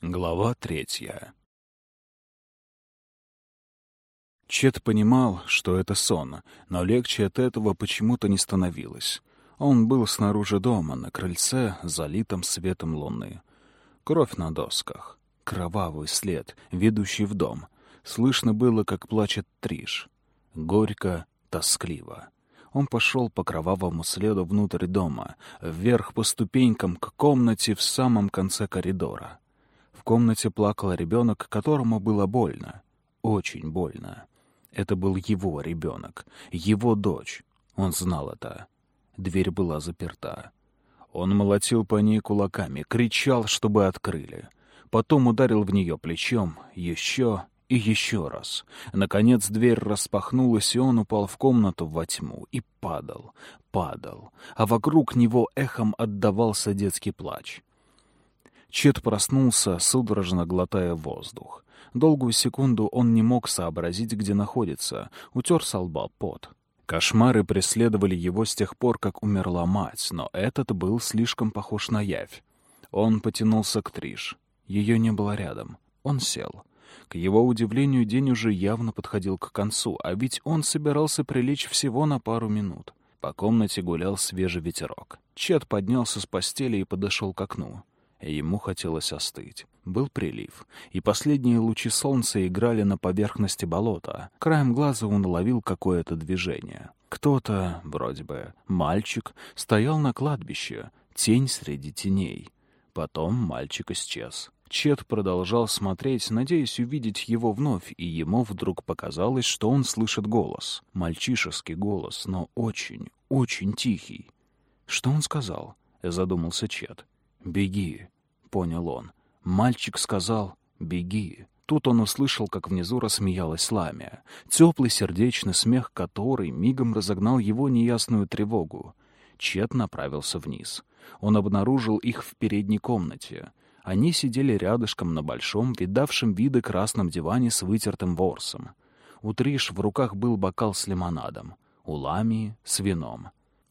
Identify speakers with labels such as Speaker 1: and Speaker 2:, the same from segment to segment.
Speaker 1: Глава третья Чет понимал, что это сон, но легче от этого почему-то не становилось. Он был снаружи дома, на крыльце, залитом светом луны. Кровь на досках, кровавый след, ведущий в дом. Слышно было, как плачет Триш. Горько, тоскливо. Он пошел по кровавому следу внутрь дома, вверх по ступенькам к комнате в самом конце коридора. Комнате плакал ребенок, которому было больно. Очень больно. Это был его ребенок, его дочь. Он знал это. Дверь была заперта. Он молотил по ней кулаками, кричал, чтобы открыли. Потом ударил в нее плечом, еще и еще раз. Наконец дверь распахнулась, и он упал в комнату во тьму и падал, падал, а вокруг него эхом отдавался детский плач. Чет проснулся, судорожно глотая воздух. Долгую секунду он не мог сообразить, где находится, утер со лба пот. Кошмары преследовали его с тех пор, как умерла мать, но этот был слишком похож на явь. Он потянулся к Триш. Ее не было рядом. Он сел. К его удивлению, день уже явно подходил к концу, а ведь он собирался прилечь всего на пару минут. По комнате гулял свежий ветерок. Чет поднялся с постели и подошел к окну. Ему хотелось остыть. Был прилив, и последние лучи солнца играли на поверхности болота. Краем глаза он уловил какое-то движение. Кто-то, вроде бы, мальчик, стоял на кладбище, тень среди теней. Потом мальчик исчез. Чет продолжал смотреть, надеясь увидеть его вновь, и ему вдруг показалось, что он слышит голос. Мальчишеский голос, но очень, очень тихий. «Что он сказал?» — задумался Чет. «Беги», — понял он. Мальчик сказал «беги». Тут он услышал, как внизу рассмеялась Ламия. Теплый сердечный смех, который мигом разогнал его неясную тревогу. Чет направился вниз. Он обнаружил их в передней комнате. Они сидели рядышком на большом, видавшем виды красном диване с вытертым ворсом. У Триш в руках был бокал с лимонадом, у Ламии — с вином.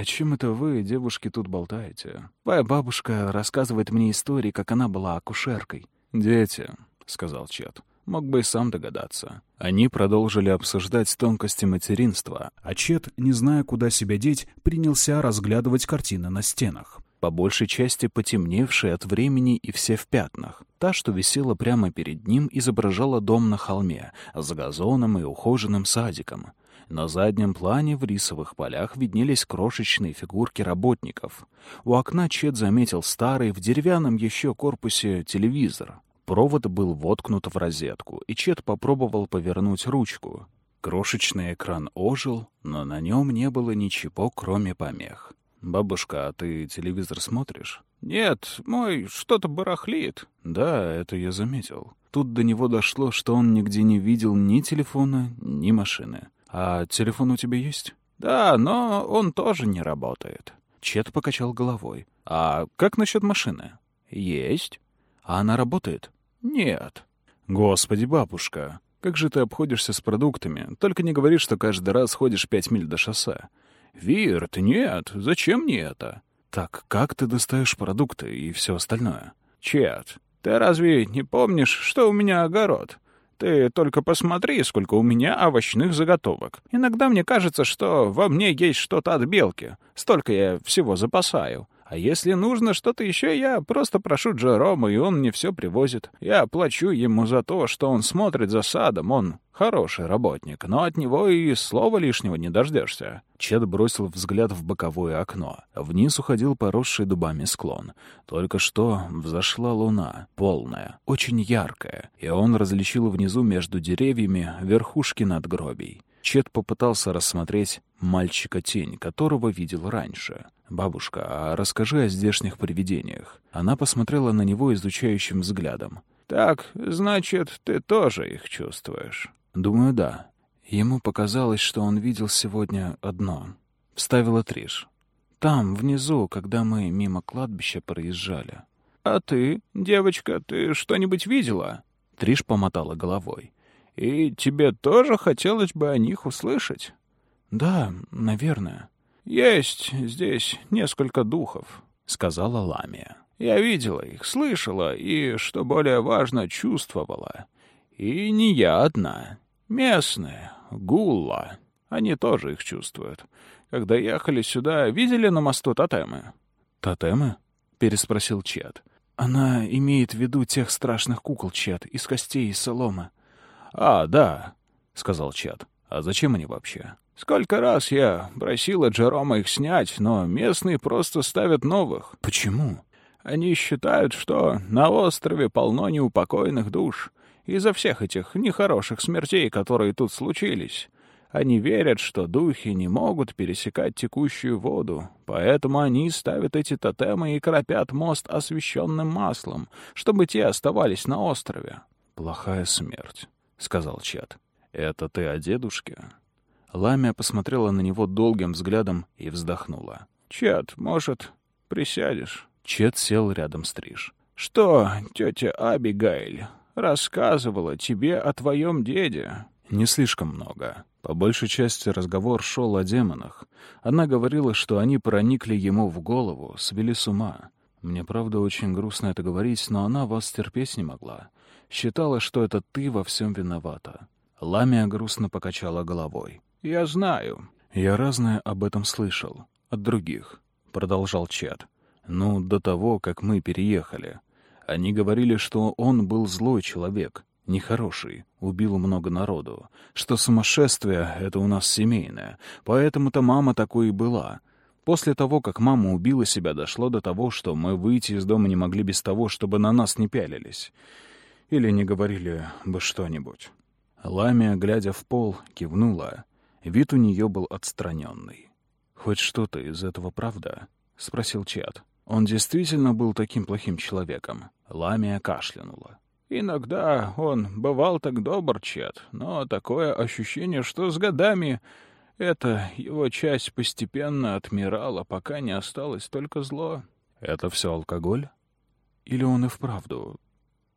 Speaker 1: «О чем это вы, девушки, тут болтаете? Твоя бабушка рассказывает мне истории, как она была акушеркой». «Дети», — сказал Чет. Мог бы и сам догадаться. Они продолжили обсуждать тонкости материнства, а Чет, не зная, куда себя деть, принялся разглядывать картины на стенах. По большей части потемневшие от времени и все в пятнах. Та, что висела прямо перед ним, изображала дом на холме, с газоном и ухоженным садиком. На заднем плане в рисовых полях виднелись крошечные фигурки работников. У окна Чет заметил старый в деревянном еще корпусе телевизор. Провод был воткнут в розетку, и Чет попробовал повернуть ручку. Крошечный экран ожил, но на нем не было ничего, кроме помех. «Бабушка, а ты телевизор смотришь?» «Нет, мой что-то барахлит». «Да, это я заметил». Тут до него дошло, что он нигде не видел ни телефона, ни машины. «А телефон у тебя есть?» «Да, но он тоже не работает». Чет покачал головой. «А как насчет машины?» «Есть». «А она работает?» «Нет». «Господи, бабушка, как же ты обходишься с продуктами? Только не говори, что каждый раз ходишь пять миль до шоссе». «Вирт, нет, зачем мне это?» «Так как ты достаешь продукты и все остальное?» «Чет, ты разве не помнишь, что у меня огород? Ты только посмотри, сколько у меня овощных заготовок. Иногда мне кажется, что во мне есть что-то от белки. Столько я всего запасаю. А если нужно что-то еще, я просто прошу Джерома, и он мне все привозит. Я плачу ему за то, что он смотрит за садом. Он хороший работник, но от него и слова лишнего не дождешься. Чед бросил взгляд в боковое окно. Вниз уходил поросший дубами склон. Только что взошла луна, полная, очень яркая, и он различил внизу между деревьями верхушки надгробий. Чет попытался рассмотреть мальчика-тень, которого видел раньше. «Бабушка, а расскажи о здешних привидениях». Она посмотрела на него изучающим взглядом. «Так, значит, ты тоже их чувствуешь?» «Думаю, да». Ему показалось, что он видел сегодня одно. Вставила Триш. «Там, внизу, когда мы мимо кладбища проезжали». «А ты, девочка, ты что-нибудь видела?» Триш помотала головой. И тебе тоже хотелось бы о них услышать? Да, наверное. Есть здесь несколько духов, сказала Ламия.
Speaker 2: Я видела их, слышала и, что более важно, чувствовала. И не я одна. Местные, гулла, они тоже их чувствуют. Когда ехали сюда, видели на мосту тотемы?
Speaker 1: «Тотемы?» — переспросил Чет. «Она имеет в виду тех страшных кукол, Чет, из костей и соломы».
Speaker 2: «А, да», — сказал Чет. «А зачем они вообще?» «Сколько раз я просила Джерома их снять, но местные просто ставят новых».
Speaker 1: «Почему?»
Speaker 2: «Они считают, что на острове полно неупокоенных душ из-за всех этих нехороших смертей, которые тут случились. Они верят, что духи не могут пересекать текущую воду, поэтому они ставят эти тотемы и кропят мост освещенным маслом, чтобы те оставались на острове.
Speaker 1: «Плохая смерть», — сказал Чат. «Это ты о дедушке?» Ламия посмотрела на него долгим взглядом и вздохнула.
Speaker 2: «Чат, может, присядешь?»
Speaker 1: Чет сел рядом с Триш.
Speaker 2: «Что тетя Абигайль рассказывала тебе о твоем деде?»
Speaker 1: «Не слишком много. По большей части разговор шел о демонах. Она говорила, что они проникли ему в голову, свели с ума. Мне, правда, очень грустно это говорить, но она вас терпеть не могла. Считала, что это ты во всем виновата. Ламия грустно покачала головой.
Speaker 2: «Я знаю».
Speaker 1: «Я разное об этом слышал. От других», — продолжал Чет. «Ну, до того, как мы переехали. Они говорили, что он был злой человек, нехороший, убил много народу, что сумасшествие — это у нас семейное, поэтому-то мама такой и была. После того, как мама убила себя, дошло до того, что мы выйти из дома не могли без того, чтобы на нас не пялились. Или не говорили бы что-нибудь. Ламия, глядя в пол, кивнула. Вид у нее был отстраненный. «Хоть что-то из этого правда?» — спросил Чат. «Он действительно был таким плохим человеком?» Ламия кашлянула.
Speaker 2: Иногда он бывал так добр, Чет, но такое ощущение, что с годами эта его часть постепенно отмирала, пока не осталось только зло.
Speaker 1: Это все алкоголь? Или он и вправду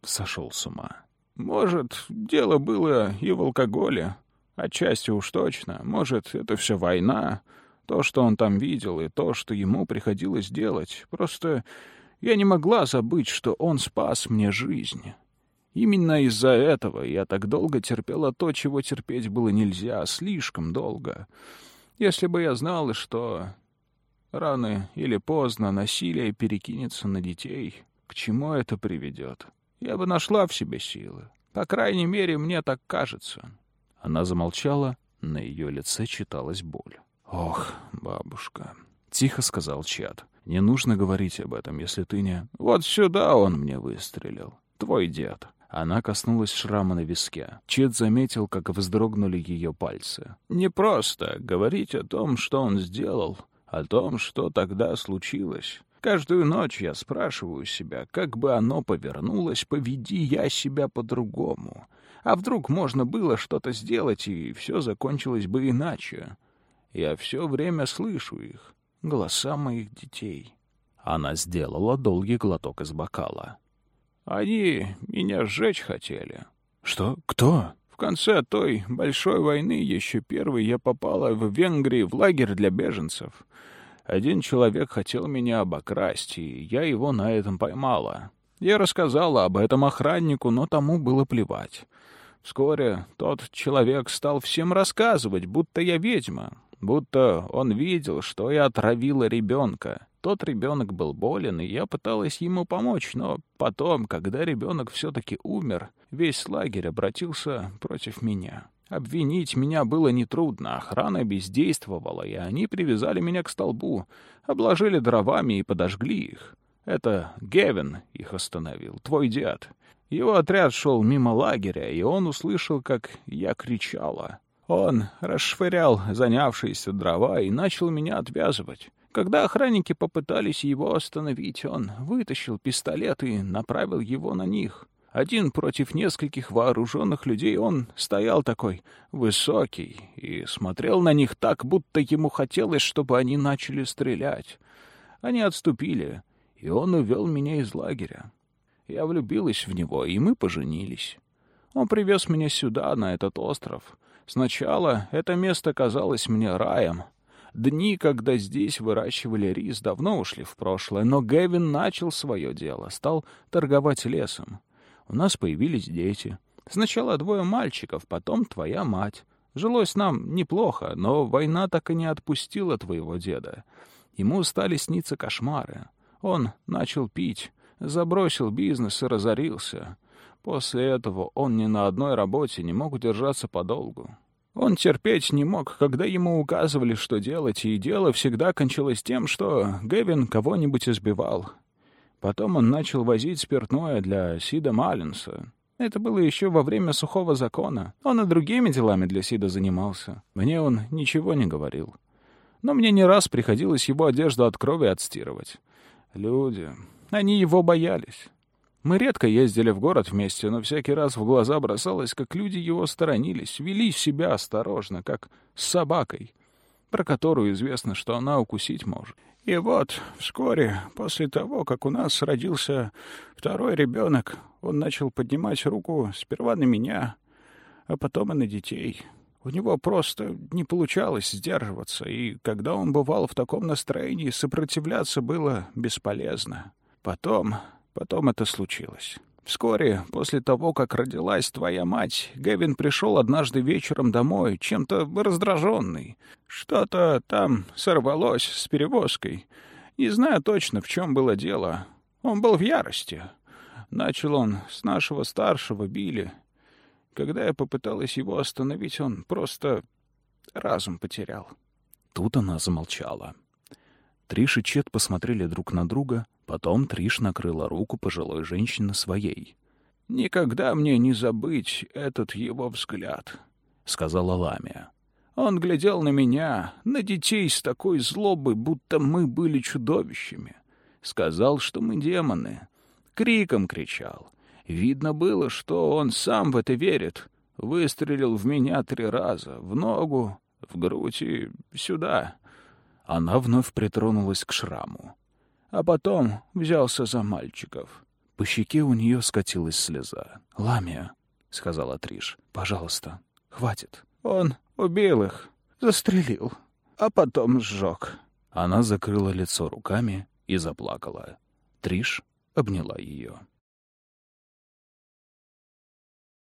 Speaker 1: сошел с ума?
Speaker 2: Может, дело было и в алкоголе. Отчасти уж точно. Может, это все война. То, что он там видел, и то, что ему приходилось делать. Просто я не могла забыть, что он спас мне жизнь. Именно из-за этого я так долго терпела то, чего терпеть было нельзя, слишком долго. Если бы я знала, что рано или поздно насилие перекинется на детей, к чему это приведет, я бы нашла в себе силы. По крайней мере, мне так кажется.
Speaker 1: Она замолчала, на ее лице читалась боль. «Ох, бабушка», — тихо сказал Чад. «Не нужно говорить об этом, если ты не...»
Speaker 2: «Вот сюда он мне выстрелил, твой дед».
Speaker 1: Она коснулась шрама на виске. Чет заметил, как вздрогнули ее пальцы.
Speaker 2: «Не просто говорить о том, что он сделал, о том, что тогда случилось. Каждую ночь я спрашиваю себя, как бы оно повернулось, поведи я себя по-другому. А вдруг можно было что-то сделать, и все закончилось бы иначе? Я все время слышу их, голоса моих детей».
Speaker 1: Она сделала долгий глоток из бокала.
Speaker 2: Они меня сжечь хотели.
Speaker 1: Что? Кто?
Speaker 2: В конце той большой войны, еще первой, я попала в Венгрии в лагерь для беженцев. Один человек хотел меня обокрасть, и я его на этом поймала. Я рассказала об этом охраннику, но тому было плевать. Вскоре тот человек стал всем рассказывать, будто я ведьма, будто он видел, что я отравила ребенка. Тот ребенок был болен, и я пыталась ему помочь, но потом, когда ребенок все-таки умер, весь лагерь обратился против меня. Обвинить меня было нетрудно, охрана бездействовала, и они привязали меня к столбу, обложили дровами и подожгли их. Это Гевин их остановил, твой дед. Его отряд шел мимо лагеря, и он услышал, как я кричала. Он расшвырял занявшиеся дрова и начал меня отвязывать. Когда охранники попытались его остановить, он вытащил пистолет и направил его на них. Один против нескольких вооруженных людей он стоял такой высокий и смотрел на них так, будто ему хотелось, чтобы они начали стрелять. Они отступили, и он увел меня из лагеря. Я влюбилась в него, и мы поженились. Он привез меня сюда, на этот остров. Сначала это место казалось мне раем, Дни, когда здесь выращивали рис, давно ушли в прошлое, но Гэвин начал свое дело, стал торговать лесом. У нас появились дети. Сначала двое мальчиков, потом твоя мать. Жилось нам неплохо, но война так и не отпустила твоего деда. Ему стали сниться кошмары. Он начал пить, забросил бизнес и разорился. После этого он ни на одной работе не мог удержаться подолгу. Он терпеть не мог, когда ему указывали, что делать, и дело всегда кончилось тем, что Гэвин кого-нибудь избивал. Потом он начал возить спиртное для Сида Маллинса. Это было еще во время сухого закона. Он и другими делами для Сида занимался. Мне он ничего не говорил. Но мне не раз приходилось его одежду от крови отстирывать. Люди, они его боялись. Мы редко ездили в город вместе, но всякий раз в глаза бросалось, как люди его сторонились, вели себя осторожно, как с собакой, про которую известно, что она укусить может. И вот, вскоре, после того, как у нас родился второй ребенок, он начал поднимать руку сперва на меня, а потом и на детей. У него просто не получалось сдерживаться, и когда он бывал в таком настроении, сопротивляться было бесполезно. Потом Потом это случилось. Вскоре, после того, как родилась твоя мать, Гевин пришел однажды вечером домой, чем-то раздраженный. Что-то там сорвалось с перевозкой. Не знаю точно, в чем было дело. Он был в ярости. Начал он с нашего старшего Билли. Когда я попыталась его остановить, он просто разум потерял.
Speaker 1: Тут она замолчала. Триш и Чет посмотрели друг на друга, потом Триш накрыла руку пожилой женщины своей.
Speaker 2: «Никогда мне не забыть этот его взгляд», — сказала Ламия. «Он глядел на меня, на детей с такой злобой, будто мы были чудовищами. Сказал, что мы демоны. Криком кричал. Видно было, что он сам в это верит. Выстрелил в меня три раза, в ногу, в грудь и сюда.
Speaker 1: Она вновь притронулась к шраму.
Speaker 2: А потом взялся за мальчиков.
Speaker 1: По щеке у нее скатилась слеза. «Ламия», — сказала Триш, — «пожалуйста, хватит».
Speaker 2: «Он убил их, застрелил, а потом сжег».
Speaker 1: Она закрыла лицо руками и заплакала. Триш обняла ее.